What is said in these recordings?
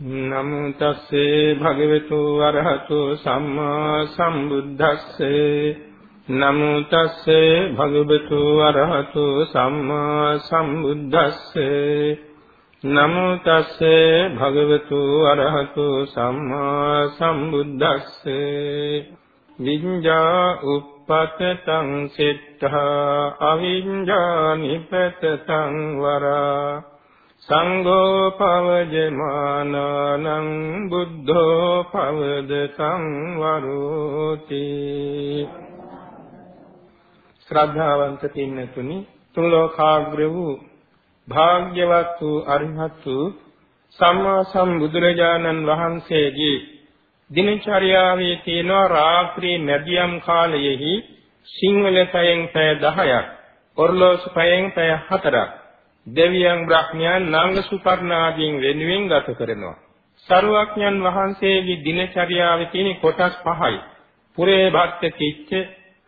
නමෝ තස්සේ භගවතු වරහතු සම්මා සම්බුද්දස්සේ. නමෝ තස්සේ භගවතු වරහතු සම්මා සම්බුද්දස්සේ. නමෝ තස්සේ භගවතු වරහතු සම්මා සම්බුද්දස්සේ. විඤ්ඤා uppatතං සිට්ඨා අවිඤ්ඤා නිපතං වරා. සංඝෝ පවජමානං බුද්ධෝ පවදතං වරෝති. ශ්‍රද්ධාවන්ත පින්නතුනි තුන් ලෝකාග්‍ර වූ භාග්‍යවත් වූ අරිහත් වූ සම්මා සම්බුදුරජාණන් වහන්සේගේ දිනචර්යාවේ තියෙන රාත්‍රී මැදියම් කාලයෙහි සිංහල පැයෙන් පැය 10ක් ඔර්ලෝසු පැයෙන් පැය 4ක් දෙවියන් බ්‍රහ්මයන් නාග සුපර්ණාදීන් වෙනුවෙන් ගත කරනවා. සරුවක්ඥන් වහන්සේගේ දිනචර්යාවේ තියෙන කොටස් පහයි. පුරේ භක්ත කිච්ච,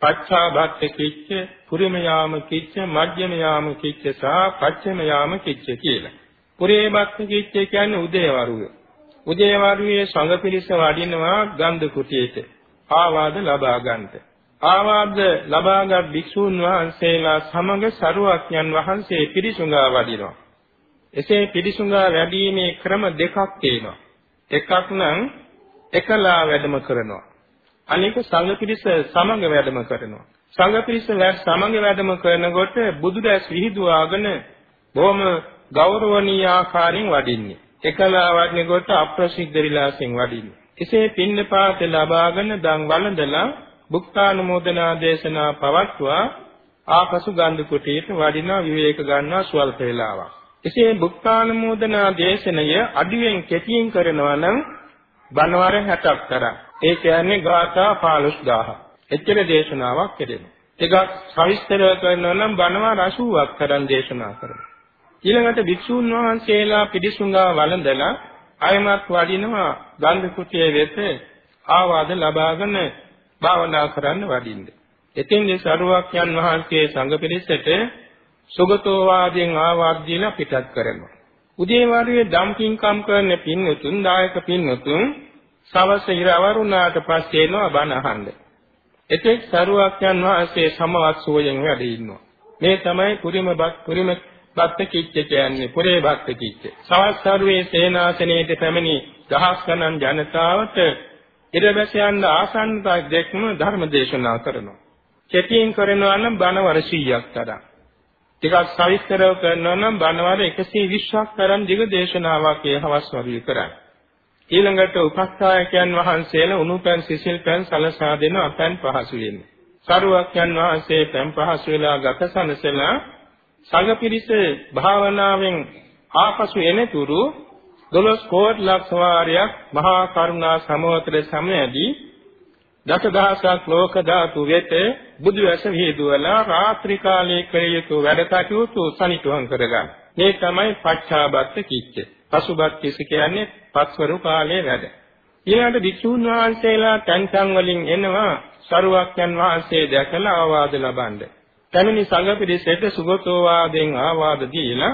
පච්චා භක්ත කිච්ච, පුරිම යාම කිච්ච, මධ්‍යම යාම කිච්ච සහ පච්චම යාම කිච්ච කියලා. පුරේ භක්ත කිච්ච කියන්නේ උදේවරුව. උදේවරුවේ සංඝ පිරිස වඩිනවා ගන්ධ කුටියට. ආවාද ලබා ගන්නට. ආවාද ලබාගත් භික්ෂූන් වහන්සේලා සමග සරුවක්ඥන් වහන්සේ පිරිසුඟා වඩිනවා. එසේ පිරිසුඟා වැඩීමේ ක්‍රම දෙකක් තියෙනවා. එකක් නම් එකලා වැඩම කරනවා. අනික සංඝ පිරිස සමග වැඩම කරනවා. සංඝ පිරිස සමග වැඩම කරනකොට බුදුදැස් විහිදුවාගෙන බොහොම ගෞරවනීය ආකාරයෙන් වඩින්නේ. එකලා වඩනකොට අප්‍රසිද්ධ විලාසෙන් වඩින්නේ. එසේ පින්නපාත ලබාගෙන දන් වළඳලා බුක්තානුමෝදනා දේශනා පවත්වා ආපසු ගන්ධ කුටියට වඩිනා විවේක ගන්නවා සුවල්ප වේලාවක්. එසේ බුක්තානුමෝදනා දේශනය අඩුවෙන් කෙටියෙන් කරනවා නම් බණවර 60ක් තරම්. ඒ කියන්නේ ගාථා 15000. එච්චර දේශනාවක් කෙරෙනවා. ටිකක් සවිස්තරව කරනවා නම් බණවර 80ක් තරම් දේශනා කරනවා. ඊළඟට භික්ෂූන් වහන්සේලා පිළිසුඟා වළඳලා අයමත් වඩිනවා ගන්ධ කුටියේ වෙත ආවාද ලබාගෙන භාවනා කරන්න වඩින්න. එතෙන්දී සරුවක්යන් වහන්සේ සංඝ පිරිසට සුගතෝ වාදයෙන් ආවාද දීලා පිටත් කරනවා. උදේවාරුවේ දම් පින්කම් කරන පින්වතුන් දායක පින්වතුන් සවස ඉර අවරුණාට පස්සේ එනවා බණ අහන්න. එතෙක් සරුවක්යන් වහන්සේ සමවත් සෝයෙන් වැඩ ඉන්නවා. මේ තමයි පුරිම බත් පුරිම බත් කිච්ච කියන්නේ පුරේ බත් කිච්ච. සවස් සරුවේ සේනාසනයේදී පැමිණි දහස් ගණන් ජනතාවට ඉරබැසයන් ආසන්නත දෙක්ම ධර්ම දේශනා කරනවා. කෙටියෙන් කරනවා නම් බණවර 100ක් තරම්. ටිකක් සවිස්තරව කරනවා නම් බණවර 120ක් තරම් දිග දේශනාවක් ඒ හවස් වරුවේ කරන්නේ. ඊළඟට උපස්ථායකයන් වහන්සේලා උණුපැන් සිසිල් පැන් සලසා දෙන අපැන් පහසු වෙන්නේ. සරුවක්යන් වහන්සේ පැන් පහසු වෙලා ගතසනසලා සංඝ පිරිස භාවනාවෙන් ආපසු එනතුරු දොළොස් කෝටි ලක්ෂ වාරයක් මහා කරුණා සමෝතර සමයේදී දසදහසක් ලෝක ධාතු වෙත බුදු ඇස විහිදුවලා රාත්‍රී කාලයේ කළ යුතු වැඩ කටයුතු සනිටුහන් කරගන්න. මේ තමයි පච්චාබත්ත කිච්ච. පසුබත් කිස කියන්නේ පස්වරු කාලයේ වැඩ. ඊළඟට භික්ෂුන් වහන්සේලා තැන් තැන් වලින් එනවා සරුවක්යන් වහන්සේ දැකලා ආවාද ලබන්න. පැමිණි සංඝ පිරිසට සුගතෝ වාදෙන් ආවාද දීලා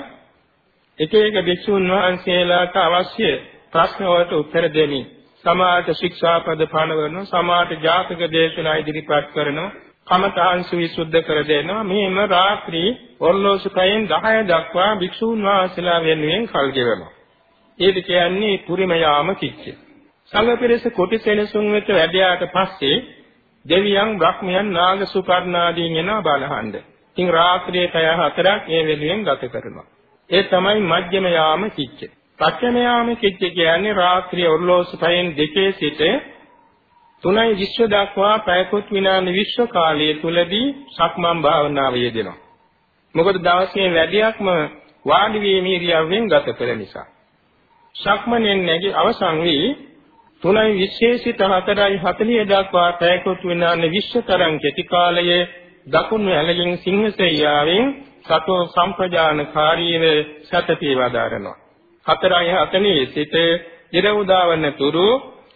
එක එක භික්ෂුන් වහන්සේලාට අවශ්‍ය ප්‍රශ්න වලට උත්තර දෙමින් සමාජ ශික්ෂාපද පනවන සමාජ ජාතක දේශනා ඉදිරිපත් කරනවා කමඨාන් සවිසුද්ධ කර දෙනවා මෙහෙම රාත්‍රී ඔර්ලෝසු කයෙන් 10 දක්වා භික්ෂුන් වහන්සේලා වෙනුවෙන් කල් ගෙවනවා ඒක කියන්නේ පුරිම යාම කිච්ච සංඝ පිරිස කොටි සෙනසුන් වෙත වැඩියාට පස්සේ දෙවියන් බ්‍රහ්මයන් නාග සුපර්ණාදීන් එනවා බලහඬ. ඉතින් රාත්‍රියේ පැය 4ක් ඒ වෙනුවෙන් ගත කරනවා. ඒ තමයි මධ්‍යම යාම චිත්ත. පච්චම යාම චිත්ත කියන්නේ රාත්‍රිය ඔර්ලෝසු පහෙන් දෙකේ සිට තුනයි විශ්ව දක්වා පැයකොත් විනාඩි 20 කාලය තුලදී සක්මන් භාවනාව යෙදෙනවා. මොකද දවසේ වැඩියක්ම වාඩි වීමේ ඉරියව්වෙන් ගත කළ නිසා. සක්මනෙන් නැගී අවසන් වී තුනයි විශේෂිත හතරයි 40 දක්වා පැයකොත් විනාඩි 20 තරම් කෙටි කාලයේ දකුණු ඇලෙන් සිංහසෙයියාවෙන් සතෝ සම්ප්‍රජානකාරීව සතපී වදාරනවා. හතරයි හතනේ සිට ඉර උදාවන තුරු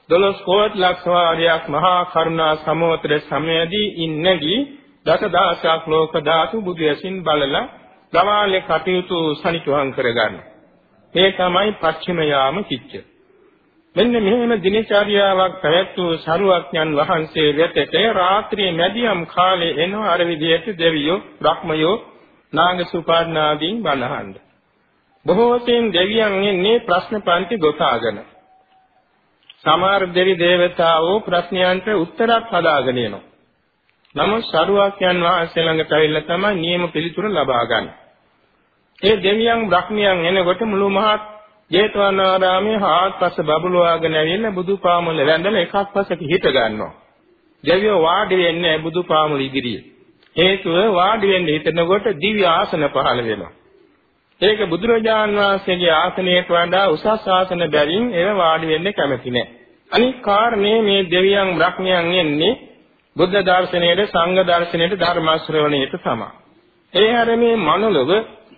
දොළොස් කෝටි ලක්ෂ වාරයක් මහා කරුණා සමෝතර සමයදී ඉන්නේදී දසදහසක් ලෝක ධාතු බුදු ඇසින් බලලා ගවාලේ කටයුතු සනිටුහන් කරගන්න. මේ තමයි පස්චිම යාම කිච්ච. මෙන්න මෙහෙම දිනචර්යාවක් පැවැත්වූ සරුවඥන් වහන්සේ වෙතට රාත්‍රියේ මැදියම් කාලේ එන අර විදියට දෙවියෝ බ්‍රහ්මයෝ නාගසුපාඥාදීන් බණහඬ බොහෝ සෙයින් දෙවියන් එන්නේ ප්‍රශ්න පන්ති ගොතාගෙන සමහර දෙවි දේවතාවෝ ප්‍රශ්නයන්ට උත්තරත් හදාගෙන එනවා නමුත් සරුවඥන් වහන්සේ ළඟට ඇවිල්ලා තමයි නියම පිළිතුර ලබා ගන්න. ඒ දෙවියන් බ්‍රහ්මියන් එනකොට මුළු මහත් ජේතවනාරාමයේ හාත්පස බබළුවාගෙන ඇවිල්ලා බුදුපාමුල වැඳලා එකක් පසක හිට ගන්නවා. දෙවියෝ වාඩි වෙන්නේ බුදුපාමුල ඉදිරියේ. හේතුව වාඩි වෙන්න හිතනකොට දිව්‍ය ආසන පහළ වෙනවා. ඒක බුදුරජාන් වහන්සේගේ ආසනයට වඩා උසස් ආසන බැවින් ඒව වාඩි වෙන්න කැමති නැහැ. අනික් කාරණේ මේ දෙවියන් බ්‍රහ්මයන් එන්නේ බුද්ධ දර්ශනයේ සංඝ දර්ශනයේ ධර්ම ශ්‍රවණයට තමයි. ඒ හැර මේ මනුලොව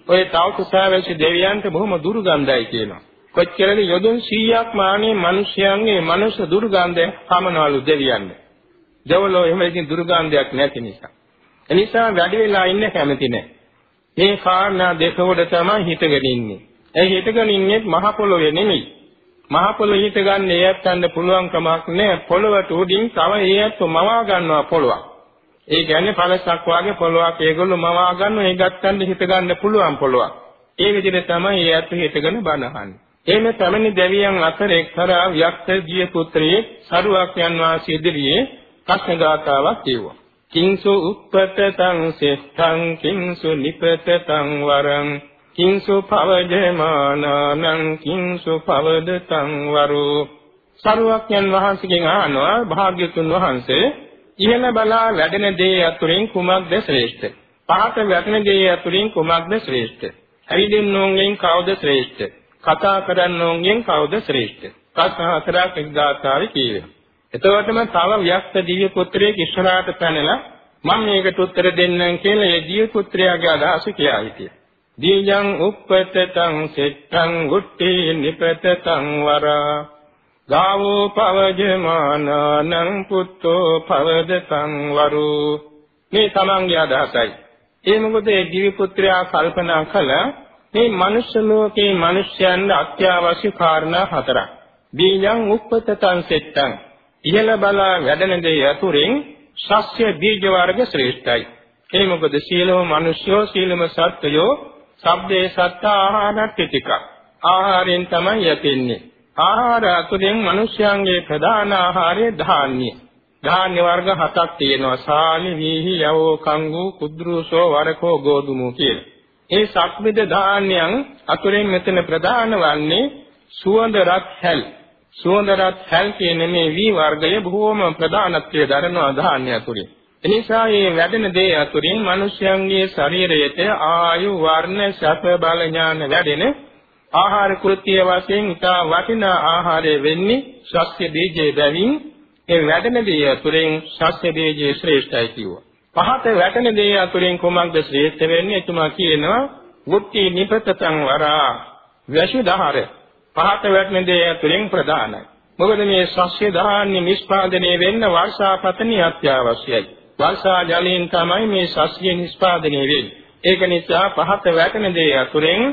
ඔය තවුසාවැසි දෙවියන්ට බොහොම දුර්ගන්ධයි කියනවා. කොච්චරද යොදුන් 100ක් මානේ මිනිස්යන්ගේ මනුෂ්‍ය දුර්ගන්ධය පමනවලු දෙවියන්ට. දෙවලෝ එහෙම ඉතින් දුර්ගන්ධයක් නැති නිසා. එනිසා වැඩි වෙලා ඉන්න කැමති නැහැ. මේ කාරණා දෙක උඩ තමයි හිතගෙන ඉන්නේ. ඒ හිතගෙන ඉන්නේ මහ පොළොවේ නෙමෙයි. මහ පොළොව හිත ගන්න ඒත් ගන්න පුළුවන් කමක් නැහැ. පොළොවට උඩින් තව ඒත් මවා ගන්නවා පොළොවක්. ඒ කියන්නේ පළසක් වාගේ පොළොවක් ඒගොල්ලෝ මවා ගන්න ඒ ගත්තන්න හිත ගන්න පුළුවන් පොළොවක්. ඒ විදිහට තමයි ඒ අත් හිතගෙන බනහන්නේ. එහෙම තමයි දෙවියන් අතර එක්තරා වික්ත ජීය පුත්‍රයේ සරුවක් යන වාසී ඉදිරියේ ප්‍රශ්න ගාතාවක් කියුවා. කිංසු උප්පතං සෙත්තං කිංසු නිපතං වරං කිංසු පවජමානං කිංසු පවදතං වරෝ සරුවක්යන් වහන්සේගෙන් අහනවා භාග්‍යතුන් වහන්සේ ඉහළ බලා වැඩෙන දේ අතුරින් කුමක්ද ශ්‍රේෂ්ඨ? පහත වැටෙන දේ අතුරින් කුමක්ද ශ්‍රේෂ්ඨ? ඇවිදින්නෝන්ගෙන් කවුද ශ්‍රේෂ්ඨ? කතා කරන්නෝන්ගෙන් කවුද ශ්‍රේෂ්ඨ? ප්‍රශ්න හතරක් එක්දාතාවේ කියවේ. එතකොටම තව ව්‍යක්ත දිව්‍ය පුත්‍රයෙක් ඉස්සරහට පැනලා මම මේකට උත්තර දෙන්නම් කියලා ඒ දිව්‍ය පුත්‍රයාගේ අදහස කියා හිටියා. දීජං උප්පතතං සෙත්තං ගුට්ටි නිපතතං වරා ගාවෝ පවජමානං පුත්තෝ පවදතං වරු. මේ තමන්ගේ අදහසයි. ඒ මොකද ඒ දිවි පුත්‍රයා කල්පනා කළ මේ මනුෂ්‍ය ලෝකේ මිනිස්යන් අත්‍යවශ්‍ය කාරණා හතරක්. බීජං උප්පතතං සෙත්තං ඉහළ බලා වැඩෙන දේ අතුරින් ශස්‍ය බීජ වර්ග ශ්‍රේෂ්ඨයි ඒ මොකද සීලම මිනිස්යෝ සීලම සත්වයෝ සබ්දේ සත්ත ආහාරත් ටිකක් ආහාරයෙන් තමයි යැපෙන්නේ ආහාර අතුරෙන් මිනිස්යාගේ ප්‍රධාන ආහාරය ධාන්‍ය. ධාන්‍ය වර්ග හතක් තියෙනවා. සාලි, වීහි, යවෝ, කංගු, කුද්රුසෝ, වරකෝ, ගෝධුමු කියලා. ඒ සක්විද ධාන්‍යයන් අතුරෙන් මෙතන ප්‍රධාන වන්නේ සුවඳ රත් හැල්. සුවඳ රත් හැල් කියන මේ වී වර්ගය බොහෝම ප්‍රධානත්වයේ දරනවා ධාන්‍ය අතුරෙන්. එනිසා මේ වැඩෙන දේ අතුරින් මිනිස්යන්ගේ ශරීරයට ආයු වර්ණ සැප බල ඥාන වැඩෙන ආහාර කෘත්‍ය වශයෙන් ඉතා වටිනා ආහාරය වෙන්නේ ශස්ත්‍ය බීජයේ බැවින් ඒ වැඩෙන දේ අතුරෙන් ශස්ත්‍ය බීජයේ ශ්‍රේෂ්ඨයි කිව්වා. පහත වැටෙන දේ අතුරෙන් කොමක්ද ශ්‍රේෂ්ඨ වෙන්නේ? එතුමා කියනවා වුක්ති නිපතං වරා වැෂුදහර. පහත වැටෙන දේ අතුරෙන් ප්‍රධානයි. මොකද මේ ශස්ත්‍ය ධාන්‍ය නිෂ්පාදනය වෙන්න වර්ෂාපතනිය අත්‍යවශ්‍යයි. වර්ෂා ජලයෙන් තමයි මේ ශස්ත්‍ය නිෂ්පාදනය වෙන්නේ. ඒක නිසා පහත වැටෙන දේ අතුරෙන්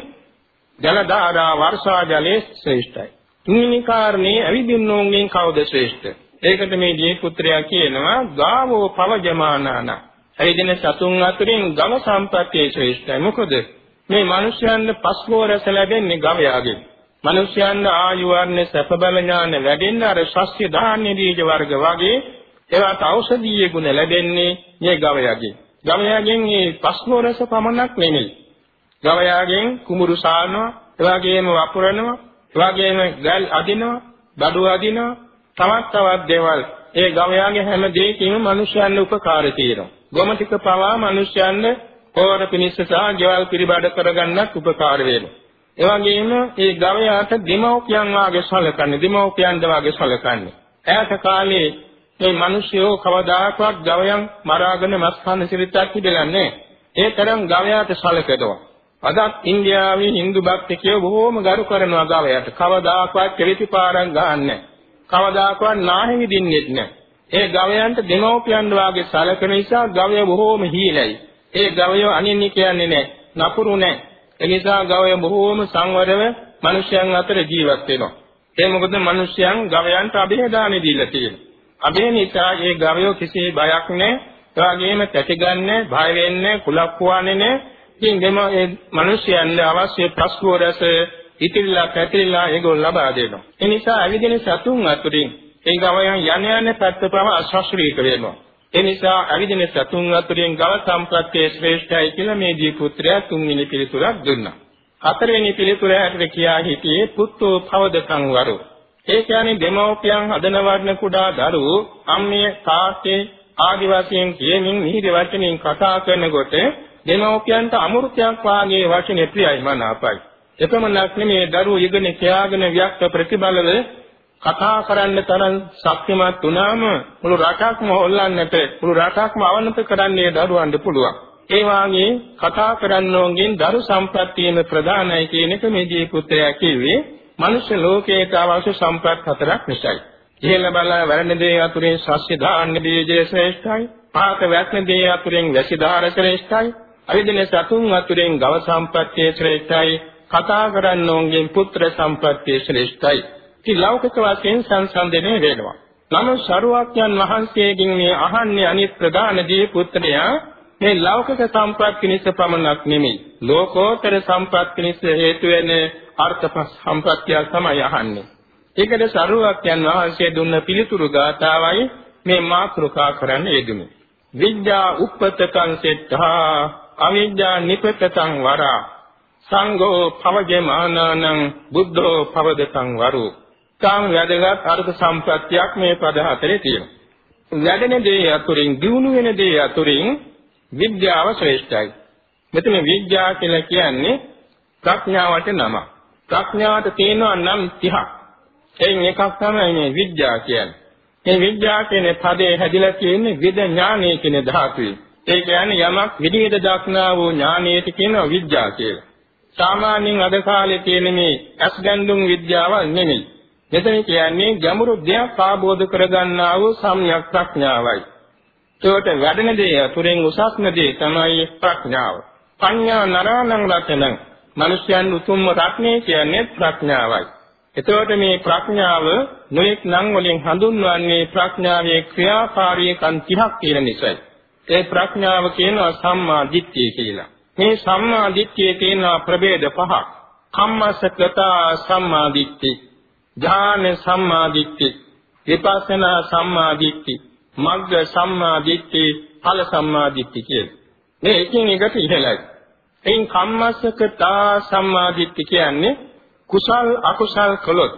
ජල ධාරා වර්ෂා ජලයේ ශ්‍රේෂ්ඨයි. තුන්වෙනි කාරණේ අවිදින්නෝන්ගෙන් කවුද ශ්‍රේෂ්ඨ? ඒකට මේ දී පුත්‍රයා කියනවා ගාවෝ පවජමානාන. ඇවිදින සතුන් අතරින් ගව සම්පත්තියේ ශ්‍රේෂ්ඨයි. මොකද මේ මිනිස්යන්ට පස්වෝරස ලැබෙන්නේ ගවයාගෙන්. මිනිස්යන්ට ආයු වර්ණ සැප බල ඥාන වැඩෙන්න අර ශස්‍ය ධාන්‍ය බීජ වර්ග වගේ ඒවට ඖෂධීය ගුණ ලැබෙන්නේ මේ ගවයාගෙන්. ගවයාගෙන් මේ පස්වෝරස පමණක් නෙමෙයි. ගවයාගෙන් කුඹුරු සානවා, එවාගෙම වපුරනවා, එවාගෙම ගල් අදිනවා, බඩු අදිනවා, තවත් තවත් දේවල්. ඒ ගවයාගේ හැම දෙයකින්ම මිනිස්යන්ට උපකාර තියෙනවා. ගොම ටික පවා මිනිස්යන්ට කෝර පිනිස්ස සහ ගෙවල් පිරිබඩ කරගන්නත් උපකාර වෙනවා. ඒ වගේම මේ ගවයාට දෙමව්පියන් වාගේ සලකන්නේ, දෙමව්පියන්ද වාගේ සලකන්නේ. ඈත කාලේ මේ මිනිස්යෝ කවදාකවත් ගවයන් මරාගෙන මස් කන සිරිතක් පිළිගන්නේ නැහැ. ඒ තරම් ගවයාට සලකනවා. අදත් ඉන්දියාවේ Hindu භක්තිකයෝ බොහෝම ගරු කරනවා ගවයට. කවදාකවත් කෙලිති පාරක් ගන්නෑ. කවදාකවත් නාහි විදින්නෙත් නෑ. ඒ ගවයන්ට දෙමව්පියන් වාගේ සැලකෙන නිසා ගවය බොහෝම හීලයි. ඒ ගවය අනින්නේ කියන්නේ නෑ. නපුරු නෑ. ඒ නිසා ගවය බොහෝම සංවරව මිනිසයන් අතර ජීවත් වෙනවා. ඒ මොකද මිනිස්යන් ගවයන්ට અભේදානෙ දීලා තියෙනවා. අභේ නිසා ඒ ගවයෝ කිසි බයක් නැහැ. ඒ වගේම තැතිගන්නේ, බය වෙන්නේ, කුලප් වන්නේ නැහැ. ඉතින් දෙම ඒ මිනිස්යන්ට අවශ්‍ය ප්‍රස්තුව රස ඉතිරිලා පැතිරිලා ඒගොල්ලෝ ලබා දෙනවා. ඒ නිසා අවිදින සතුන් අතුරින් ඒ ගවයන් යන යන පැත්ත පව අශාස්ත්‍රීක වෙනවා. ඒ නිසා අවිදින සතුන් අතුරින් ගව සම්ප්‍රත්‍යයේ ශ්‍රේෂ්ඨයි කියලා මේ දී පුත්‍රයා තුන්වෙනි පිළිතුරක් දුන්නා. හතරවෙනි පිළිතුර හැටියට කියා හිටියේ පුත්තෝ පවදකං වරු. ඒ කියන්නේ දෙමෝපියන් හදන වර්ණ කුඩා දරුවෝ අම්මිය තාත්තේ ආදි වශයෙන් කියමින් මිහිරි වචනින් කතා කරනකොට දෙමෝපියන්ට අමෘතයක් වාගේ වචනේ ප්‍රියයි මනාපයි. එපමණක් නෙමේ දරුවෝ ඉගෙන කියාගෙන ව්‍යක්ත ප්‍රතිබලව කතා කරන්න තරම් ශක්තිමත් වුණාම මුළු රටක්ම හොල්ලන්නට මුළු රටක්ම අවනත කරන්නේ දරුවන්ට පුළුවන්. ඒ වාගේ කතා කරන්නෝන්ගෙන් දරු සම්ප්‍රත්තියම ප්‍රධානයි කියන එක මේ දී පුත්‍රයා කිව්වේ මනුෂ්‍ය ලෝකයට අවශ්‍ය සම්ප්‍රත් හතරක් නිසායි. ඉහළ බලා වැරණ දේ අතුරෙන් ශස්‍ය දාන්න බීජය ශ්‍රේෂ්ඨයි. පාත වැක්න දේ අතුරෙන් වැසි ධාර ශ්‍රේෂ්ඨයි. අවිදින සතුන් අතුරෙන් ගව සම්ප්‍රත්තිය ශ්‍රේෂ්ඨයි. කතා කරන්නෝන්ගෙන් පුත්‍ර සම්ප්‍රත්තිය ශ්‍රේෂ්ඨයි. ඉති ලෞකික වශයෙන් සංසන්දනය වෙනවා. නමුත් ශරුවක්යන් වහන්සේගෙන් මේ අහන්නේ අනිත් ප්‍රධාන දී පුත්‍රයා මේ ලෞකික සම්පත් පිණිස පමණක් නෙමෙයි ලෝකෝත්තර සම්පත් පිණිස හේතු වෙන අර්ථ සම්පත්තිය තමයි අහන්නේ. ඒකද සරුවක්යන් වහන්සේ දුන්න පිළිතුරු ගාථාවයි මේ මාතෘකා කරන්න යෙදුනේ. විද්‍යා උප්පතකං සෙට්ඨා අවිද්‍යා නිපතකං වරා සංඝෝ පවජමානං බුද්ධෝ පවදකං වරු. කාම වැදගත් අර්ථ සම්ප්‍රත්‍යක් මේ පද හතරේ තියෙනවා. වැඩෙන දේ අතුරින් දියුණු වෙන දේ අතුරින් විද්‍යාව ශ්‍රේෂ්ඨයි. මෙතන විද්‍යාව කියලා කියන්නේ ප්‍රඥාවට නම. ප්‍රඥාවට තියෙනවා නම් 30ක්. එයින් එකක් තමයි මේ විද්‍යාව කියන්නේ. මේ විද්‍යාව කියන පදේ හැදිලා තියෙන්නේ විද ඥානයේ කියන ධාතුවේ. ඒ කියන්නේ යමක් විදිහට දක්නා වූ ඥානයට කියනවා විද්‍යාව කියලා. සාමාන්‍යයෙන් අද කාලේ තියෙන මේ අස්ගන්දුම් විද්‍යාව නෙමෙයි. මෙතන කියන්නේ ගැඹුරු දෙයක් ආબોධ කරගන්නා වූ සම්‍යක් ප්‍රඥාවයි. ඒකට වැඩෙන දේ අතුරෙන් උසස්ම දේ තමයි ප්‍රඥාව. පඤ්ඤා නරාණං රතනං. මිනිස්යන් උතුම්ම රත්නේ කියන්නේ ප්‍රඥාවයි. එතකොට මේ ප්‍රඥාව නොඑක් නම් වලින් හඳුන්වන්නේ ප්‍රඥාවේ ක්‍රියාකාරීකම් 30ක් කියන නිසායි. ඒ ප්‍රඥාව කියනවා සම්මා දිට්ඨිය කියලා. මේ සම්මා දිට්ඨියේ තියෙන ප්‍රභේද පහක්. කම්මසකතා සම්මා දිට්ඨි, ඥාන සම්මා දිට්ඨි, විපස්සනා සම්මා දිට්ඨි, මග්ග සම්මා දිට්ඨි ඵල සම්මා දිට්ඨි කියලා. මේ එකින් එකට ඉහළයි. එයින් කම්මස්සකතා සම්මා දිට්ඨි කියන්නේ කුසල් අකුසල් කළොත්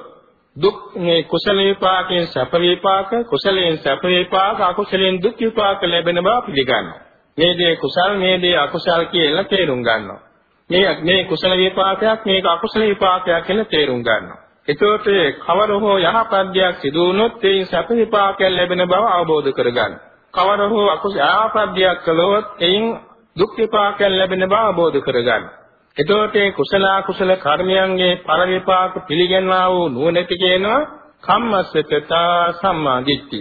දුක් මේ කුසල විපාකයෙන් සැප විපාක කුසලයෙන් සැප විපාක අකුසලයෙන් දුක් විපාක ලැබෙන බව පිළිගන්නවා. මේ දේ කුසල් මේ දේ අකුසල් කියලා තේරුම් ගන්නවා. මේ මේ කුසල විපාකයක් මේක අකුසල විපාකයක් කියලා තේරුම් ගන්නවා. එතකොට කවර හෝ යහපත් දෙයක් සිදු වුණොත් ඒ සැප විපාකයක් ලැබෙන බව අවබෝධ කරගන්න. කවර හෝ අකුසල යහපත් දෙයක් කළොත් එයින් දුක් විපාකයක් ලැබෙන බව අවබෝධ කරගන්න. එතකොට මේ කුසල අකුසල කර්මයන්ගේ පර විපාක පිළිගන්නා වූ නුවණැති කියනවා කම්මස්සකතා සම්මාදිට්ඨි.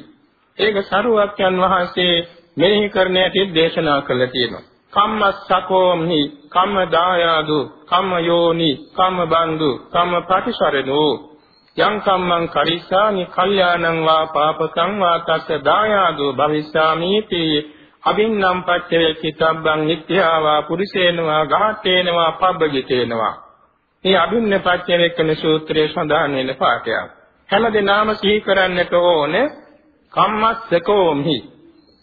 ඒක සරුවක්යන් වහන්සේ මෙහි කරන්නට දේශනා කළා තියෙනවා. කම්මස්සකෝම්හි කම්ම දායාදු කම්ම යෝනි කම්ම බන්දු කම්ම ප්‍රතිසරණෝ යං කම්මං කරිස්සාමි කල්යාණං වා පාපකං වා තස්ස දායාදු භවිස්සාමීති අබින්නම් පච්චේ කිතබ්බං නිත්‍යාවා පුරිසේනවා ගාඨේනවා පබ්බජිතේනවා මේ අබින්න පච්චේ වෙකන සූත්‍රයේ සඳහන් වෙන පාඩයක්. හැමදෙනාම සිහි කරන්නට ඕනේ කම්මස්සකෝම්හි.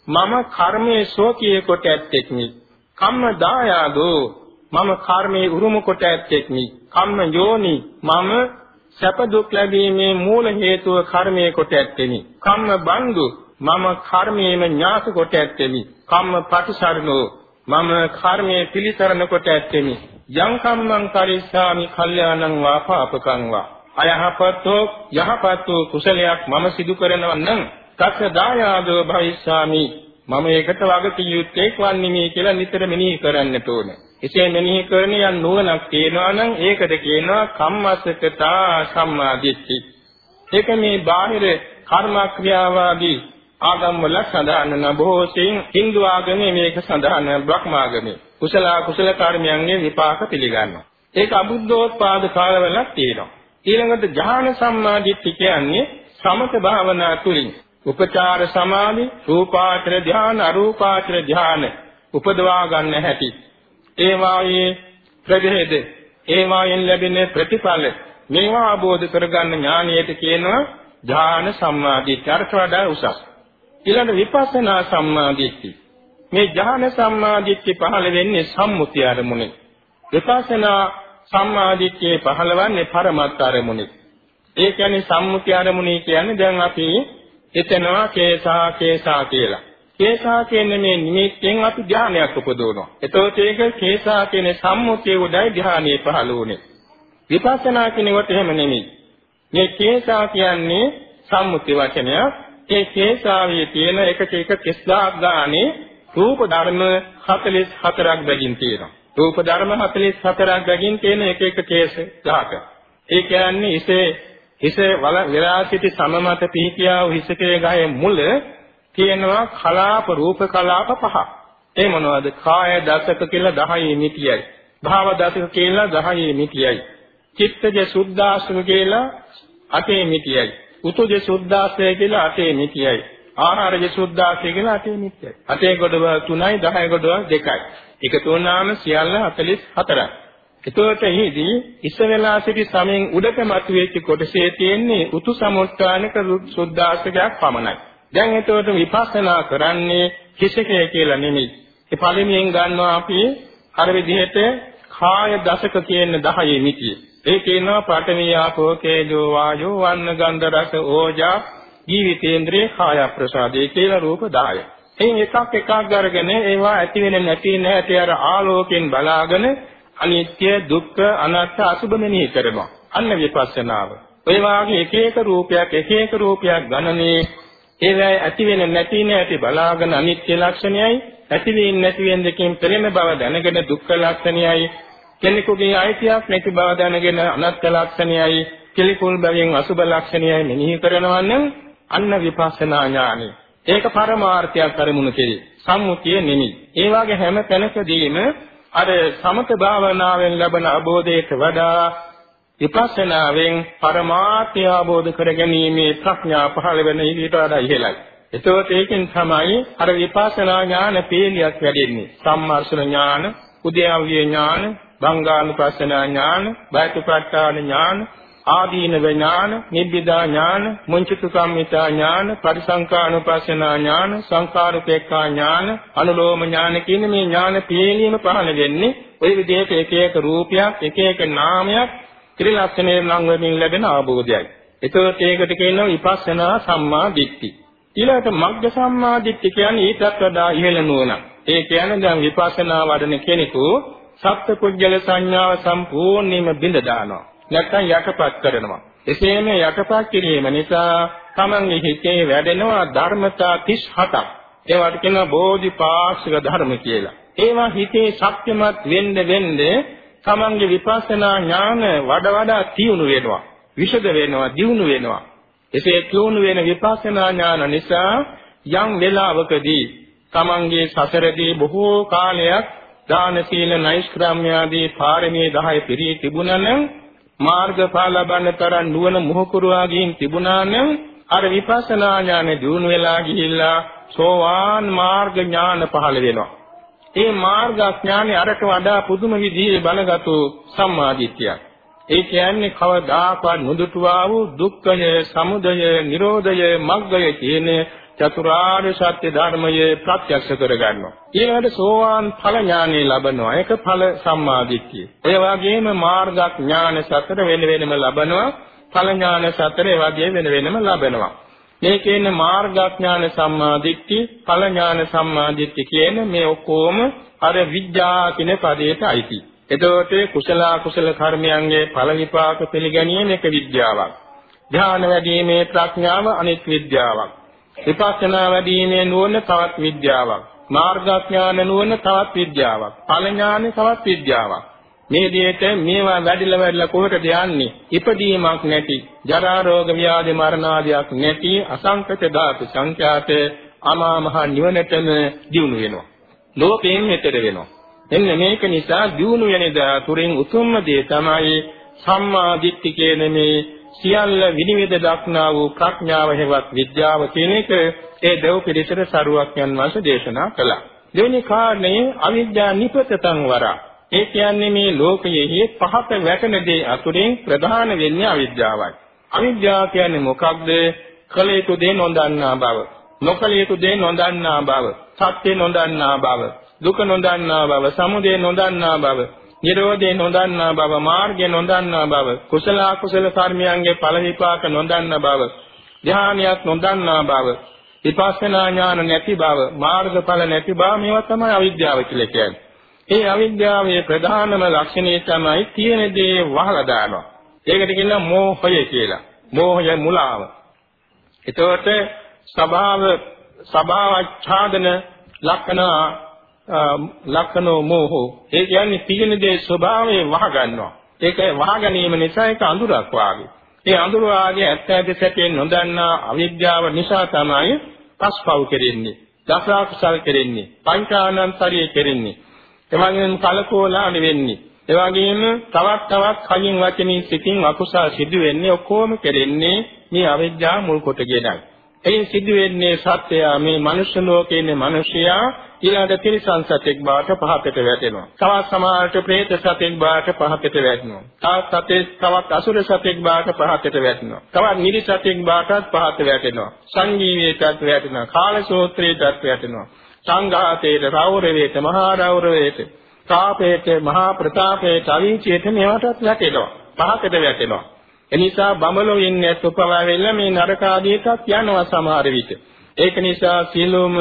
මම කර්මයේ ශෝකී කොට ඇත්තෙක්නි කම්ම දායාදෝ. මම කර්මයේ උරුම කොට ඇත්තෙක්නි කම්ම යෝනි. මම සැප දුක් ලැබීමේ මූල හේතුව කර්මයේ කොට ඇත්තෙමි. කම්ම බන්දු. මම කර්මයේම ඥාත කොට ඇත්තෙමි. කම්ම පටිසරණෝ. මම කර්මයේ පිළිසරණ කොට ඇත්තෙමි. යං කම්මං කරිස්සාමි කල්යාණං වා පාපකං වා. අයහපතෝ යහපතෝ කුසලයක් මම සිදු කරනවා නම්. තස්ස දායාදෝ භවිස්සාමි. මම ඒකට වගකිය යුත්තේ වන්නේ කියලා නිතර මෙනෙහි කරන්නට ඕන. එසේ මෙනෙහි කරන යන නුවණක් තියෙනවා නම් ඒකට කියනවා කම්මස්සකතා සම්මාදිට්ඨි. ඒක මේ බාහිර කර්මක්‍රියාවාදී ආගම් වල සඳහන් වන බොහෝ සෙයින් Hindu ආගමේ මේක සඳහන් වන බ්‍රහ්මාගමේ කුසල කුසල කර්මයන්ගේ විපාක පිළිගන්නවා. ඒක අබුද්ධෝත්පාද කාලවලක් තියෙනවා. ඊළඟට ඥාන සම්මාදිට්ඨිය කියන්නේ සමත භාවනා තුලින් උපචාර සමාධි, රූපාචර ධාන, අරූපාචර ධාන උපදවා ගන්න හැටි. ඒ වායේ ප්‍රභේද, ඒ වායෙන් ලැබෙන ප්‍රතිඵල මේවා අවබෝධ කරගන්න ඥානයට කියනවා ඥාන සම්මාදිට්ඨිය. අරට වඩා උසස්. ඊළඟ විපස්සනා සම්මාදිට්ඨිය. මේ ඥාන සම්මාදිට්ඨිය පහළ වෙන්නේ සම්මුතිය අරමුණේ. විපස්සනා සම්මාදිට්ඨිය පහළවන්නේ පරමත්ත අරමුණේ. ඒ කියන්නේ සම්මුතිය අරමුණේ කියන්නේ දැන් අපි එතනවා කේසා කේසා කියලා. කේසා කියන්නේ මේ නිමිත්තෙන් අපි ධානයක් උපදවනවා. එතකොට ඒක කේසා කියන සම්මුතිය උඩයි ධානය පහළ වුනේ. විපස්සනා කියනකොට එහෙම නෙමෙයි. මේ කේසා කියන්නේ සම්මුති වචනයක්. ඒ කේසාවේ තියෙන එක එක කෙස්ලාක් ගානේ රූප ධර්ම 44ක් බැගින් තියෙනවා. රූප ධර්ම 44ක් බැගින් තියෙන එක එක කේස 10ක. ඒ කියන්නේ ඉසේ හිස වල වෙලා සිටි සමමත පිහිටියා වූ හිසකේ ගහේ මුල තියෙනවා කලාප රූප කලාප පහ. ඒ මොනවද? කාය දසක කියලා 10 මිතියයි. භාව දසක කියලා 10 මිතියයි. චිත්තජ සුද්ධාසන කියලා 8 මිතියයි. උතුජ සුද්ධාසය කියලා 8 මිතියයි. ආහාරජ සුද්ධාසය කියලා 8 මිතියයි. 8 ගොඩව 3යි 10 ගොඩව 2යි. එකතු වුණාම සියල්ල 44යි. එතකොට එහිදී ඉස්සෙල්ලා සිටි සමෙන් උඩට මතුවෙච්ච කොටසේ තියෙන්නේ උතු සමුත්‍රාණක සුද්ධාස්තකයක් පමණයි. දැන් එතකොට විපස්සනා කරන්නේ කිසකේ කියලා නෙමෙයි. ඒ පළමුවෙන් ගන්නවා අපි අර විදිහට කාය දශක කියන 10 මිතිය. ඒ කියනවා පඨවි ආපෝ තේජෝ වායෝ වන්න ගන්ධ රස ඕජා ජීවිතේන්ද්‍රේ කාය ප්‍රසාදේ කියලා රූප 10. එයින් එකක් එකක් අරගෙන ඒවා ඇති වෙන නැති නැති අර ආලෝකයෙන් බලාගෙන අනිත්‍ය දුක්ඛ අනාත්ම අසුබ මෙනෙහි කරනවා. අන්න විපස්සනාව. ඔය වාගේ එක එක රූපයක් එක එක රූපයක් ගණනේ ඒවැය ඇති වෙන නැති නැති බලාගෙන අනිත්‍ය ලක්ෂණයයි ඇති වෙන්නේ නැති වෙන දෙකෙන් පෙළෙන බව දැනගෙන දුක්ඛ ලක්ෂණයයි කෙනෙකුගේ අයිතියක් නැති බව දැනගෙන අනාත්ම ලක්ෂණයයි කෙලිකුල් බැවින් අසුබ ලක්ෂණයයි මෙනෙහි කරනවා නම් අන්න විපස්සනා ඥානෙ. ඒක පරමාර්ථයක් අරමුණු කෙරේ. සම්මුතිය නෙමෙයි. ඒ වගේ හැම තැනකදීම අර සමත භාවනාවෙන් ලැබෙන අවබෝධයට වඩා විපස්සනාවෙන් පරමාර්ථය අවබෝධ කර ගැනීමේ ප්‍රඥා පහළ වෙන ඊට වඩා ඉහළයි. එතකොට ඒකෙන් තමයි අර විපස්සනා ඥාන පේලියක් වැඩෙන්නේ. සම්මාර්ෂණ ඥාන, උද්‍යාවිය ඥාන, බංගානුපස්සනා ඥාන, බයතුපට්ඨාන ඥාන, ආදීනව ඥාන, නිබ්බිදා ඥාන, මුංචිතුකම්මිතා ඥාන, පරිසංකානුපස්සනා ඥාන, සංකාරුපේක්ඛා ඥාන, අනුලෝම ඥාන කියන මේ ඥාන පිළිලීම පහළ වෙන්නේ ওই විදිහට එක එක රූපයක්, එක එක නාමයක් ත්‍රිලක්ෂණයෙන් නම් වෙමින් ලැබෙන අවබෝධයයි. ඒකත් ඒකට කියනවා විපස්සනා සම්මා දිට්ඨි. ඊළඟට මග්ග සම්මා දිට්ඨි කියන්නේ ඊටත් වඩා ඉහළ නුවණ. ඒ කියන්නේ දැන් විපස්සනා වඩන කෙනෙකු සත්පුද්ගල සංඥාව සම්පූර්ණයෙන්ම බිඳ දානවා. නැත්නම් යටපත් කරනවා. එසේම යටපත් කිරීම නිසා තමන්ගේ හිතේ වැඩෙනවා ධර්මතා 37ක්. ඒවට කියනවා බෝධිපාක්ෂික ධර්ම කියලා. ඒවා හිතේ ශක්තිමත් වෙන්න වෙන්න තමන්ගේ විපස්සනා ඥාන වඩා වඩා තියුණු වෙනවා. විෂද වෙනවා, දියුණු වෙනවා. එසේ තියුණු වෙන විපස්සනා ඥාන නිසා යම් වෙලාවකදී තමන්ගේ සසරදී බොහෝ කාලයක් දාන සීල නෛෂ්ක්‍රම්‍ය ආදී පාරමී 10 පිරී තිබුණා නම් මාර්ගඵල ලබන්න තරම් නුවණ මොහුකුරුවා ගින් තිබුණා නම් අර විපස්සනා ඥානෙ දිනු වෙලා ගිහිල්ලා සෝවාන් මාර්ග ඥාන පහළ වෙනවා. ඒ මාර්ග ඥානෙ අරට වඩා පුදුම විදිහේ බලගත්ු සම්මාදිට්ඨියක්. ඒ කියන්නේ කවදාකවත් නොදුටුවා වූ දුක්ඛය, සමුදය, නිරෝධය, මග්ගය කියන චතුරාර්ය සත්‍ය ධර්මයේ ප්‍රත්‍යක්ෂ කරගන්නවා. ඊළඟට සෝවාන් ඵල ඥානෙ ලබනවා. ඒක ඵල සම්මාදිට්ඨිය. ඒ වගේම මාර්ග ඥාන සතර වෙන වෙනම ලබනවා. ඵල ඥාන සතර ඒ වගේ වෙන වෙනම ලබනවා. මේකේන මාර්ග ඥාන සම්මාදිට්ඨිය, ඵල ඥාන සම්මාදිට්ඨිය කියන මේ ඔක්කොම අර විද්‍යා කියන පදයට අයිති. එතකොට කුසල කුසල කර්මයන්ගේ ඵල විපාක පිළිගැනීම එක විද්‍යාවක්. ධ්‍යාන වැඩිීමේ ප්‍රඥාව අනිත් විද්‍යාවක්. විපස්සනා වැඩිීමේ නුවණ තවත් විද්‍යාවක්. මාර්ගඥාන නුවණ තවත් විද්‍යාවක්. ඵල ඥාන තවත් විද්‍යාවක්. මේ විදිහට මේවා වැඩිලා වැඩිලා කොහෙටද යන්නේ? ඉපදීමක් නැති, ජරා රෝග ව්‍යාධි මරණ ආදියක් නැති අසංකත ධාතු සංඛ්‍යාත අමා මහ නිවනටම දියුණු වෙනවා. ලෝකයෙන් මෙතර වෙනවා. එන්න මේක නිසා දියුණු වෙන දාතුරින් උතුම්ම දේ තමයි සම්මා දිට්ඨි කියන මේ සියල්ල විනිවිද දක්නා වූ ප්‍රඥාව හේවත් විද්‍යාව කියන එක ඒ දෙව් පිළිසර සරුවක්යන් වහන්සේ දේශනා කළා. දෙවෙනි කාරණේ අවිද්‍යා නිපතතං වරා. ඒ කියන්නේ මේ ලෝකයේ පහත වැටෙන දේ අතුරින් ප්‍රධාන වෙන්නේ අවිද්‍යාවයි. අවිද්‍යාව කියන්නේ මොකක්ද? කල යුතු දේ නොදන්නා බව. නොකල යුතු දේ නොදන්නා බව. සත්‍ය නොදන්නා බව. දුක නොදන්නා බව. සමුදය නොදන්නා බව. නිරෝධය නොදන්නා බව. මාර්ගය නොදන්නා බව. කුසල අකුසල කර්මයන්ගේ ඵල විපාක නොදන්නා බව. ධානයක් නොදන්නා බව. විපස්සනා ඥාන නැති බව. මාර්ගඵල නැති බව මේවා තමයි අවිද්‍යාව කියලා කියන්නේ. ඒ අවිද්‍යාවේ ප්‍රධානම ලක්ෂණය තමයි තියෙන දේ වහලා දානවා. ඒකට කියනවා මෝහය කියලා. මෝහය මුලාව. එතකොට ස්වභාව ස්වභාවච්ඡාදන ලක්ෂණ ලක්ෂණෝ මෝහෝ ඒ කියන්නේ තියෙන දේ ස්වභාවයෙන් වහ ගන්නවා. ඒක වහ ගැනීම නිසා ඒක අඳුරක් වාගේ. ඒ අඳුර වාගේ ඇත්ත ඇති සැපෙන් නොදන්නා අවිද්‍යාව නිසා තමයි පස්පව් කෙරෙන්නේ. දසාකුසල් කෙරෙන්නේ. පංචානන්තරිය කෙරෙන්නේ. එවැගේම කලකෝලාන වෙන්නේ. එවැගේම තවත් තවත් කයින් වචනින් සිතින් අකුසල් සිදු වෙන්නේ ඔක්කොම කෙරෙන්නේ මේ අවිද්‍යාව මුල් කොටගෙනයි. එයින් සිදු වෙන්නේ සත්‍යය මේ මනුෂ්‍ය ලෝකයේ ඉන්න මිනිසයා ඊළඟට තිරිසන් සතෙක් බවට පහතට වැටෙනවා. තවත් සමාජයට പ്രേත සතෙක් බවට පහතට වැටෙනවා. තවත් සතෙක් තවත් අසුර සතෙක් බවට පහතට වැටෙනවා. තවත් නිරි සතෙක් බවටත් පහත වැටෙනවා. සංජීවයටත් වැටෙනවා. කාලසෝත්‍රයටත් වැටෙනවා. සංඝාතේට රෞරවේට මහා රෞරවේට තාපේට මහා ප්‍රතාපේට අවීචයට මේවටත් වැටෙනවා පහකට වැටෙනවා එනිසා බඹලෝ ඉන්නේ සුපවා වෙලා මේ නරක ආදීටත් යනවා සමහර විට ඒක නිසා සියලුම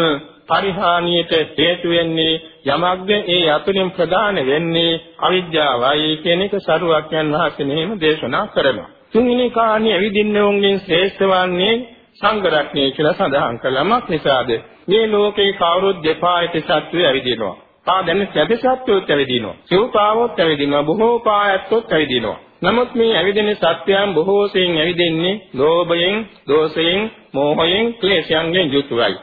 පරිහානියට හේතු වෙන්නේ යමක්ද ඒ අතුලින් ප්‍රධාන වෙන්නේ අවිද්‍යාවයි කියන එක සරුවක්යන් වහන්සේ මෙහෙම දේශනා කරනවා තුන්වෙනි කාණේ ඇවිදින්නවුන්ගෙන් ශ්‍රේෂ්ඨ වන්නේ සංඝ රත්නය කියලා සඳහන් කළමක් නිසාද මේ ලෝකේ කවුරුත් දෙපායට සත්වය ඇවිදිනවා. පා දැන සැප සත්වයොත් ඇවිදිනවා. සිව්පාවොත් ඇවිදිනවා. බොහෝ පායත්ොත් ඇවිදිනවා. නමුත් මේ ඇවිදින සත්‍යයන් බොහෝ සෙයින් ඇවිදින්නේ ලෝභයෙන්, දෝෂයෙන්, මෝහයෙන්, ක්ලේශයන්ගෙන් යුතුවයි.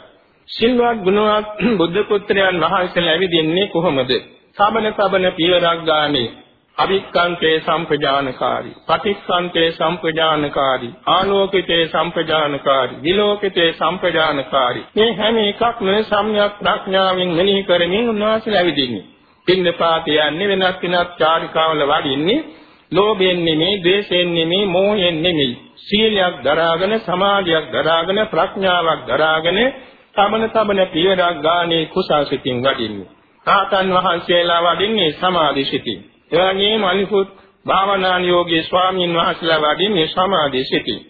සිල්වත් ගුණවත් බුද්ධ පුත්‍රයන් වහන්සේලා ඇවිදින්නේ කොහොමද? සබන සබන පියවරක් ගානේ. අවික්කන්තේ සම්පජානකාරී. පටික්කන්තේ සම්පජානකාරී. ආලෝකිතේ සම්පජානකාරී. විලෝකිතේ සම්පජානකාරී. මේ හැම එකක්ම සම්‍යක් ප්‍රඥාවෙන් මෙනෙහි කරමින් උන්වහන්සේ ඇවිදින්නේ. පින්නපාත යන්නේ වෙනත් වෙනත් චාරිකාවල වඩින්නේ ලෝභයෙන් නෙමෙයි ද්වේෂයෙන් නෙමෙයි මෝහයෙන් නෙමෙයි සීලයක් දරාගෙන සමාධියක් දරාගෙන ප්‍රඥාවක් දරාගෙන තමන තමන පියවරක් ගානේ කුසල් සිතින් වඩින්නේ රාතන් වහන්සේලා වඩින්නේ සමාධි සිතින්. එවැගේම අනිකුත් භාවනානියෝගී ස්වාමීන් වහන්සේලා වඩින්නේ සමාධි සිටින්.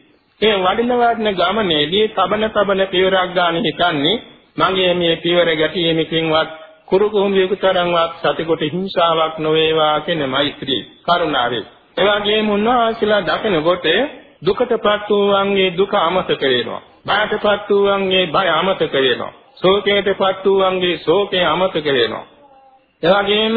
ඒ වඩින වඩන ගමනේදී තබන තබන පියවරක් ගන්න හිතන්නේ මගේ මේ පියවර ගැටීමකින්වත් කුරු කුඹියක තරම්වත් සතිකොට හිංසාවක් නොවේවා කියන මෛත්‍රී කරුණාවේ. එවැගේම උන්වහන්සේලා දකිනකොට දුකටපත් වූවන්ගේ දුක අමතක වෙනවා. බයටපත් වූවන්ගේ බය අමතක වෙනවා. ශෝකයටපත් වූවන්ගේ ශෝකය අමතක වෙනවා. එවැගේම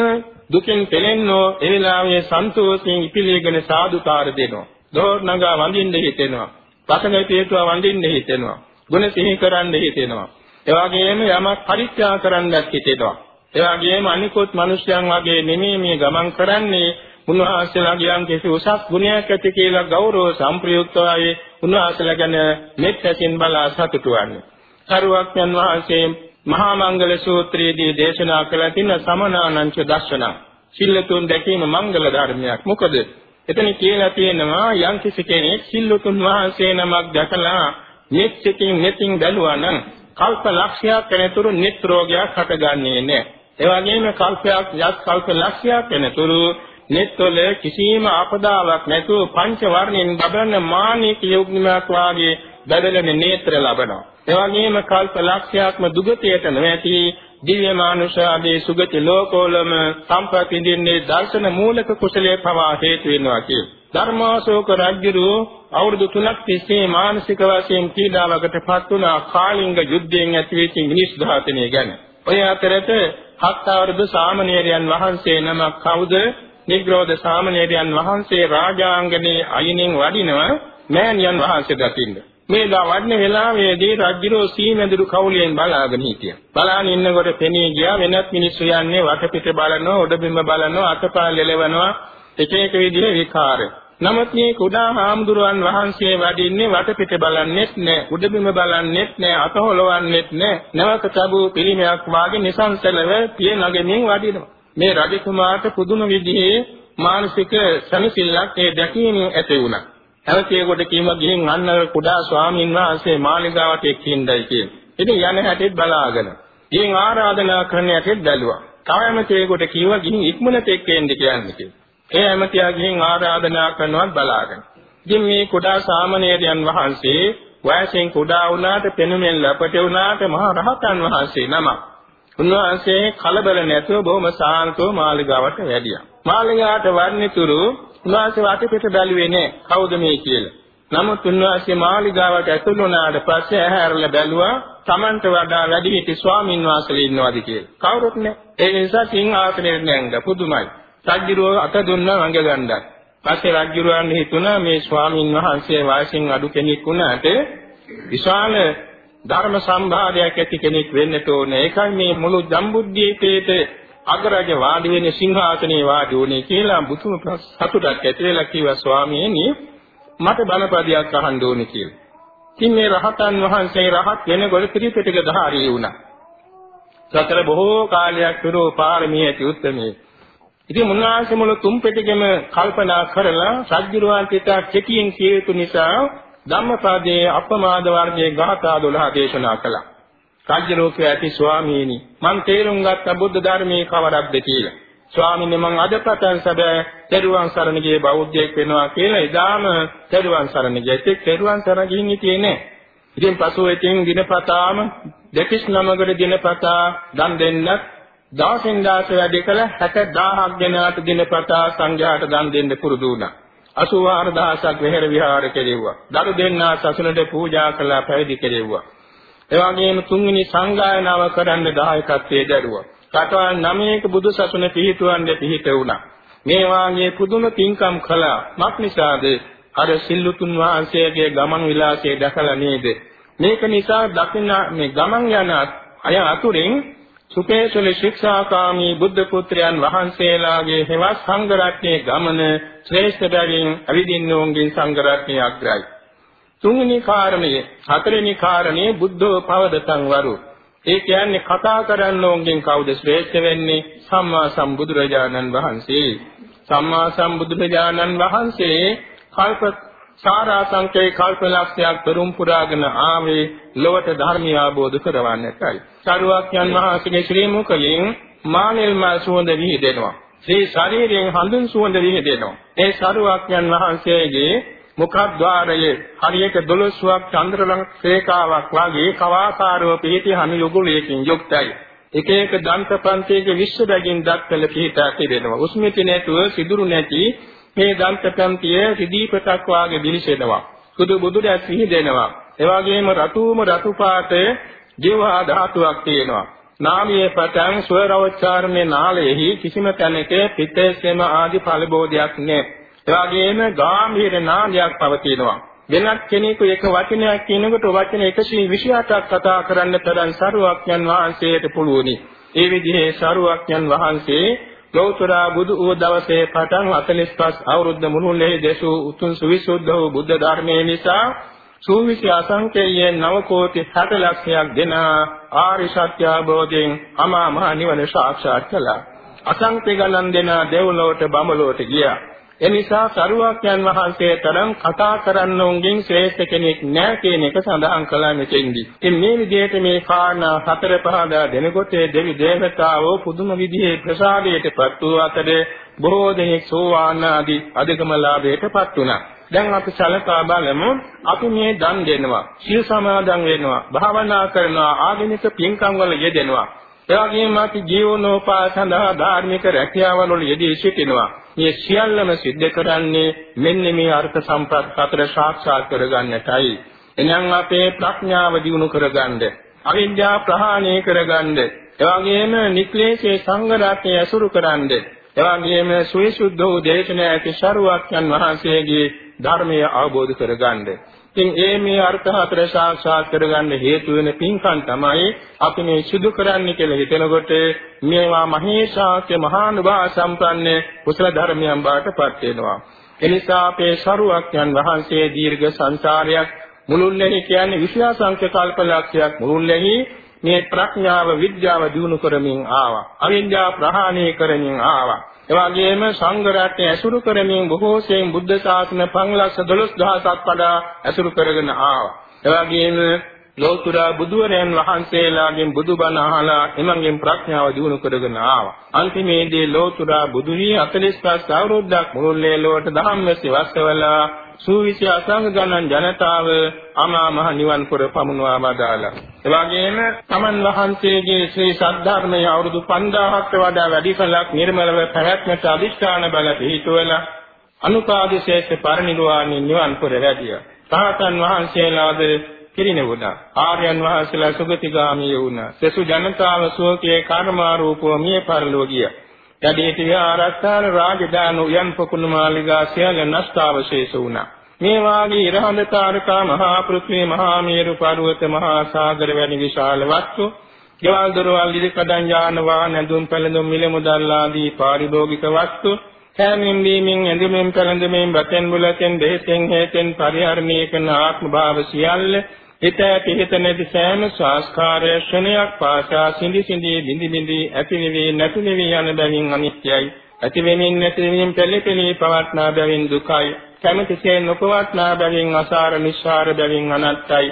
දුකින් පෙළෙන්නෝ ඒ වෙලාවේ සන්තෝෂයෙන් ඉපිලීගෙන සාදුකාර දෙනවා. දෝර් නගා වඳින්න හිතෙනවා. වසනේ පිටුව වඳින්න හිතෙනවා. ගුණ සිහි කරන්න හිතෙනවා. ඒ වගේම යමක් පරිත්‍යාග කරන්නත් හිතෙනවා. ඒ වගේම අනිකුත් මිනිස්යන් වගේ නෙමෙයි මේ ගමන් කරන්නේ උන්වහන්සේලාගේ යම් කිසි උසස් ගුණයක් ඇති කියලා ගෞරව සම්ප්‍රයුක්තවයි උන්වහන්සේලා ගැන මෙත් ඇසින් බලා සතුටු වන්නේ. සරුවක්යන් වහන්සේ මහා මංගල සූත්‍රයේදී දේශනා කළ තියෙන සමනානංච දර්ශන. සිල්ලතුන් දැකීම මංගල ධර්මයක්. මොකද එතන කියලා තියෙනවා යම් කිසි කෙනෙක් සිල්ලතුන් වහන්සේ නමක් දැකලා මෙත් සිතින් මෙතින් බැලුවා නම් කල්ප ලක්ෂයක් වෙනතුරු නිත් රෝගයක් හටගන්නේ නැහැ. ඒ වගේම කල්පයක් යත් කල්ප ලක්ෂයක් වෙනතුරු නෙත්වල කිසිම ආපදාවක් නැතුව පංච වර්ණයෙන් බබලන මානික යොග්නිමක් වාගේ බදලන නේත්‍ර ලබනවා. එවැගේම කල්ප ලක්ෂයක්ම දුගතියට නොඇති දිව්‍ය මානුෂ ආදී සුගති ලෝකවලම සම්පත් විඳින්නේ දර්ශන මූලක කුසලයේ පවා හේතු වෙනවා කිය. ධර්මාශෝක රජුරු අවුරුදු 3ක් තිස්සේ මානසික වශයෙන් පීඩාවකටපත් වුණ කාලිංග යුද්ධයෙන් ඇතිවෙච්ච මිනිස් ඝාතනය ගැන. ඔය අතරත හත් අවුරුදු සාමණේරයන් වහන්සේ නමක් කවුද? නිග්‍රෝධ සාමණේරයන් වහන්සේ රාජාංගනේ අයිනෙන් වඩිනව මෑණියන් වහන්සේ දකින්න. මේ වඩන වෙලාවේදී රජුරෝ සීමැදුරු කවුලෙන් බලාගෙන හිටියා. බලාගෙන ඉන්නකොට පෙනී ගියා වෙනත් මිනිස්සු යන්නේ වටපිට බලනවා, උඩබිම බලනවා, අතපය ලෙලවනවා. එක එක විදිහේ විකාර. නමුත් මේ කුඩා හාමුදුරුවන් වහන්සේ වඩින්නේ වටපිට බලන්නෙත් නෑ, උඩබිම බලන්නෙත් නෑ, අත හොලවන්නෙත් නෑ. නැවත තබූ පිළිමයක් වාගේ නිසංසලව පිය නගමින් වඩිනවා. මේ රජකුමාරට පුදුම විදිහේ මානසික සනසිල්ලක් ඒ දැකීමෙන් ඇති වුණා. හැවතියෙකුට කීම ගිහින් අන්න කුඩා ස්වාමීන් වහන්සේ මාලිගාවට එක්කින්දයි කියන. ඉතින් යන හැටෙත් බලාගෙන. ගිහින් ආරාධනා කරන හැටෙත් බැලුවා. කායමතේකට කිව්ව ගිහින් ඉක්මනට එක්කෙන්න කියන්නේ කියලා. ඒ ඇමතියා ගිහින් ආරාධනා කරනවත් බලාගෙන. ඉතින් මේ කුඩා සාමණේරයන් වහන්සේ වයසෙන් කුඩා වුණාට පෙනුමෙන් ලපට වුණාට මහා රහතන් වහන්සේ නමක්. උන්වහන්සේ කලබල නැතුව බොහොම සාන්තව මාලිගාවට වැඩියා. මාලිගාවට වර්ණිතුරු උන්වහන්සේ වටපිට බැලුවේ නෑ කවුද මේ කියලා. නමුත් උන්වහන්සේ මාලිගාවට ඇතුළු වුණාට පස්සේ ඇහැරලා බැලුවා Tamanට වඩා වැඩි හිටි ස්වාමින් වහන්සේලා ඉන්නවාද කියලා. කවුරුත් නෑ. ඒ නිසා සිංහාසනෙ නැංග පුදුමයි. සජ්ජිරුව අත දුන්නා වංග ගන්නත්. පස්සේ රජුරවන්න හිතුණා මේ ස්වාමින් වහන්සේ වයසින් අඩු කෙනෙක් වුණාට විශාල ධර්ම සම්භාරයක් ඇති කෙනෙක් වෙන්න ඕනේ. ඒකයි මේ මුළු ජම්බුද්දීපේට අගරජ වාඩි වෙන්නේ සිංහාසනේ වාඩි වුණේ කියලා බුදුම සතුටක් ඇති වෙලා කිව්වා ස්වාමීනි මට බණපදයක් අහන්න ඕනේ කියලා. ඉතින් මේ රහතන් වහන්සේ රහත් වෙනකොට ත්‍රිපිටක ධාරී වුණා. සතර බොහෝ කාලයක් පෙරෝ පාරමී ඇති උත්මේ. ඉතින් මුන්නාංශ මුල තුන් පිටකෙම කල්පනා කරලා සජ්ජිරවාන්තිත කෙටියෙන් කිය යුතු නිසා ධම්මපදයේ අපමාද වර්ගයේ ගාථා 12 දේශනා කළා. රාජ්‍යලෝකයේ ඇති ස්වාමීනි මං තේරුම් ගත්ත බුද්ධ ධර්මයේ කවරක්ද කියලා. ස්වාමීනි මං අද පටන් සැබෑ තෙරුවන් සරණ ගියේ බෞද්ධයෙක් වෙනවා කියලා එදාම තෙරුවන් සරණ ගියේ. ඒක තෙරුවන් සරණ ගිහින් හිටියේ නෑ. ඉතින් පසුව ඉතින් දිනපතාම දෙතිස් නමකට දිනපතා දන් දෙන්නත් දවසින් දවස වැඩි කළ 60000ක් දෙනාට දිනපතා සංඝයාට දන් දෙන්න පුරුදු වුණා. 84000ක් වෙහෙර විහාර කෙරෙව්වා. දරු දෙන්නා සසුනට පූජා කළා පැවිදි කෙරෙව්වා. ඒ වගේම තුන්වෙනි සංගායනාව කරන්න දායකත්වයේ දැරුවා. කටවල් නමයක බුදු සසුන පිහිටුවන්නේ පිහිට වුණා. මේ වාගේ පුදුම පින්කම් කළා. මක් නිසාද? අර සිල්ලුතුන් වහන්සේගේ ගමන් විලාසය දැකලා නේද? මේක නිසා දකින්න මේ ගමන් යන අය අතුරින් සුපේසුල ශික්ෂාකාමී බුද්ධ පුත්‍රයන් වහන්සේලාගේ හෙවත් සංඝ රත්නයේ ගමන ශ්‍රේෂ්ඨ බැවින් අවිදින්නෝන්ගෙන් සංඝ රත්නයේ අග්‍රයි. තුන්වෙනි කාරණය හතරවෙනි කාරණේ බුද්ධෝ පවදතං වරු. ඒ කියන්නේ කතා කරන්නෝන්ගෙන් කවුද ශ්‍රේෂ්ඨ වෙන්නේ? සම්මා සම්බුදුරජාණන් වහන්සේ. සම්මා සම්බුදුරජාණන් වහන්සේ කල්ප සාරා සංකේ කල්පලක්ෂයක් පෙරම් පුරාගෙන ආවේ ලොවට ධර්මය අවබෝධ කරවන්නටයි. සරුවක්යන් වහන්සේගේ ශ්‍රී මුඛයෙන් මානෙල් මල් සුවඳ විහිදෙනවා. ශ්‍රී ශරීරයෙන් හඳුන් සුවඳ විහිදෙනවා. ඒ සරුවක්යන් වහන්සේගේ මුඛද්්වාරයේ හරියට 12ක් චන්ද්‍රලං රේඛාවක් වගේ කවාකාරව පිහිටි හනු යුගලයකින් යුක්තයි. එක එක දන්ත ප්‍රන්තයේ විශ්ව බැගින් දක්වල පිහිටා තිබෙනවා. උස්මිති නැතුව සිදුරු නැති මේ දන්ත ප්‍රන්තිය රිදීපතක් වාගේ දිලිසෙනවා. සුදු බුදු දැස් විහිදෙනවා. ඒ වගේම රතුම රතු පාටේ ජීවා ධාතුවක් තියෙනවා. නාමයේ පටන් ස්වරවචාරණේ නාලයේහි කිසිම තැනක පිටේසෙම ආදි ඵලබෝධයක් නැහැ. එවාගෙම ගාම්භීර නාමයක් පවතිනවා. වෙනත් කෙනෙකු එක වචනයක් කියනකොට වචන 128ක් කතා කරන්න තරම් සරුවක්යන් වහන්සේට පුළුවනි. ඒ විදිහේ සරුවක්යන් වහන්සේ ගෞතර බුදු වූ දවසේ පටන් 45 අවුරුද්ද මුළුල්ලේ දේශු උතුම් සුවිසුද්ධ වූ බුද්ධ ධර්මයේ නිසා සූවිසි අසංකේයයෙන් නව කෝටි 60 ලක්ෂයක් දෙන ආරි සත්‍ය අවබෝධයෙන් අමා මහ නිවන සාක්ෂාත් කළා. අසංකේ ගණන් දෙන දෙව්ලොවට බඹලොවට ගියා. එනිසා සරුවක්යන් වහන්සේ තරම් කතා කරන්නෝන්ගෙන් ශ්‍රේෂ්ඨ කෙනෙක් නැහැ කියන එක සඳහන් කළා මෙතෙන්දී. ඉතින් මේ විදිහට මේ කාරණා හතර පහදා දෙනකොට දෙවි දේවතාවෝ පුදුම විදිහේ ප්‍රසාදයටපත් වූ අතර බොහෝ දෙනෙක් සෝවාන් ආදී අධිකම ලාභයටපත් වුණා. දැන් අපි සලකා බලමු අපි මේ දන් දෙනවා, සීල් සමාදන් වෙනවා, භාවනා කරනවා, ආගමික පින්කම් වල යෙදෙනවා. එවැගේම අපි ජීවනෝපාය සඳහා ධාර්මික රැකියාවල් වල යෙදී සිටිනවා. මේ සියල්ලම සිද්ධ කරන්නේ මෙන්න මේ අර්ථ සම්ප්‍රාප්ත හතර සාක්ෂාත් කරගන්නටයි. එනම් අපේ ප්‍රඥාව දියුණු කරගන්න, අවිද්‍යාව ප්‍රහාණය කරගන්න, එවැගේම නික්ලේශේ සංගරාත්‍ය ඇසුරු කරන්න, එවැගේම සුවිසුද්ධ වූ දේශනා ඇති ශරුවක්යන් වහන්සේගේ ධර්මය අවබෝධ කරගන්න. ඉතින් ඒ මේ අර්ථ හතර සාක්ෂාත් කරගන්න හේතු වෙන පින්කම් තමයි අපි මේ සිදු කරන්නේ කියලා හිතනකොට මේවා මහේශාක්‍ය මහානුභාව සම්පන්න කුසල ධර්මයන් බවට පත් වෙනවා. එනිසා අපේ ශරුවක්යන් වහන්සේ දීර්ඝ සංසාරයක් මුළුල්ලේ කියන්නේ විශ්වාසංක කල්පලක්ෂයක් මුළුල්ලේ මේ ප්‍රඥාව විද්‍යාව දිනු කරමින් ආවා. අවිද්‍යාව ප්‍රහාණය කරමින් ආවා. එවාගෙම සංඝ රත්නය ඇසුරු කරමින් බොහෝ සෙයින් බුද්ධ ශාසන 512000ක් වඩා ඇසුරු කරගෙන ආවා. එවාගෙම ලෝතර බුදුරයන් වහන්සේලාගෙන් බුදුබණ අහලා එමන්ගෙන් ප්‍රඥාව දිනු කරගෙන ආවා. අන්තිමේදී ලෝතර බුදු වී 45 අවුරුද්දක් මුළුල්ලේ ලොවට ධම්මසේ වස්සවලා සූවිසි අසංග ගණන් ජනතාව අමා මහ නිවන් පුර පමුණවා බදාලා. ඒ වගේම තමන් වහන්සේගේ ශ්‍රී සද්ධර්මයේ අවුරුදු 5000කට වඩා වැඩි කලක් නිර්මලව පැවැත්මට අදිෂ්ඨාන බල පිහිටුවලා අනුපාදිශේෂ පරිනිර්වාණය නිවන් පුර වැඩියා. තාතන් වහන්සේලාද පිරිනෙවුණා. ආර්යයන් වහන්සේලා සුගතිගාමී වුණා. සසු ජනතාව සෝකයේ කර්මාරූපව මිය පරලෝ ගියා. යදීති විහාරස්ථාන රාජදාන උයන් පොකුණු මාලිගා සියල්ල නෂ්ටාවශේෂ වුණා. මේ වාගේ ඉරහඳ තාරකා මහා පෘථිවි මහා මේරු පර්වත මහා සාගර වැනි විශාල වස්තු ගෙවල් දොරවල් ඉදි කඩන් යාන වාහන ඇඳුම් පැළඳුම් මිල මුදල් ආදී පාරිභෝගික වස්තු කෑමෙන් බීමෙන් ඇඳුමෙන් පැළඳුමෙන් බතෙන් බුලතෙන් දෙහෙතෙන් හේතෙන් පරිහරණය කරන ආත්ම භාව සියල්ල හිත ඇති හිත නැති සෑම සංස්කාරය ක්ෂණයක් පාසා සිඳි සිඳි බිඳි බිඳි ඇති වෙවි නැති වෙවි යන බැවින් අනිත්‍යයි. ඇති වෙමින් නැති වෙමින් පෙළි පෙළි පවත්නා බැවින් දුකයි. කැමැතිසේ නොපවත්නා බැවින් අසාර නිස්සාර බැවින් අනත්තයි.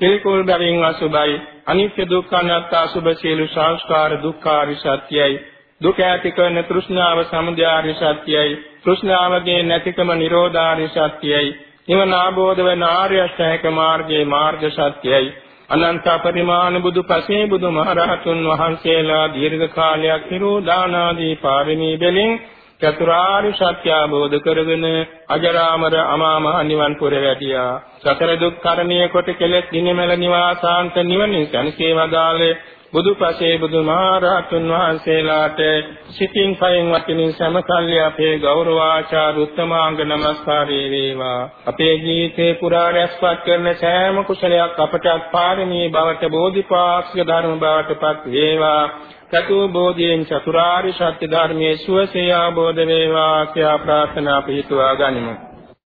පිළිකුල් බැවින් අසුභයි අනිත්‍ය දුක්ඛ අනාත්ම අසුභ සියලු සංස්කාර දුක්ඛාරි සත්‍යයි. දුක ඇති කරන තෘෂ්ණාව සමුදයාරි සත්‍යයි. තෘෂ්ණාවගේ නැතිකම නිරෝධාරි සත්‍යයි. නිවන ආબોධ වන ආර්ය අෂ්ටාංගික මාර්ගයේ මාර්ග සත්‍යයි අනන්ත පරිමාණ බුදු පසේ බුදු මහරහතුන් වහන්සේලා දීර්ඝ කාලයක් නිරෝධානාදී පාරමී බැලින් චතුරාර්ය සත්‍ය අවබෝධ කරගෙන අජරාමර අමා මහ නිවන් පුර වැටියා. සතර දුක් කරණීය කොට කෙලෙස් දිනෙමල නිවාසාන්ත නිවනින් සනසේ වදාළේ බුදුපසේ බුදුමහරහතුන් වහන්සේලාට සිතින් කයෙන් වචනින් සමකල්ලි අපේ ගෞරවාචාර උත්තමාංග නමස්කාරය වේවා. අපේ ජීවිතේ පුරා රැස්පත් කරන සෑම කුසලයක් අපට පාරමී බවට බෝධිපාක්ෂික ධර්ම බවට පත් වේවා. චතු බෝධියෙන් චතුරාර්ය සත්‍ය ධර්මයේ සුවසේ ආબોධ වේවා කියා ප්‍රාර්ථනා පිහිටුවා ගනිමු.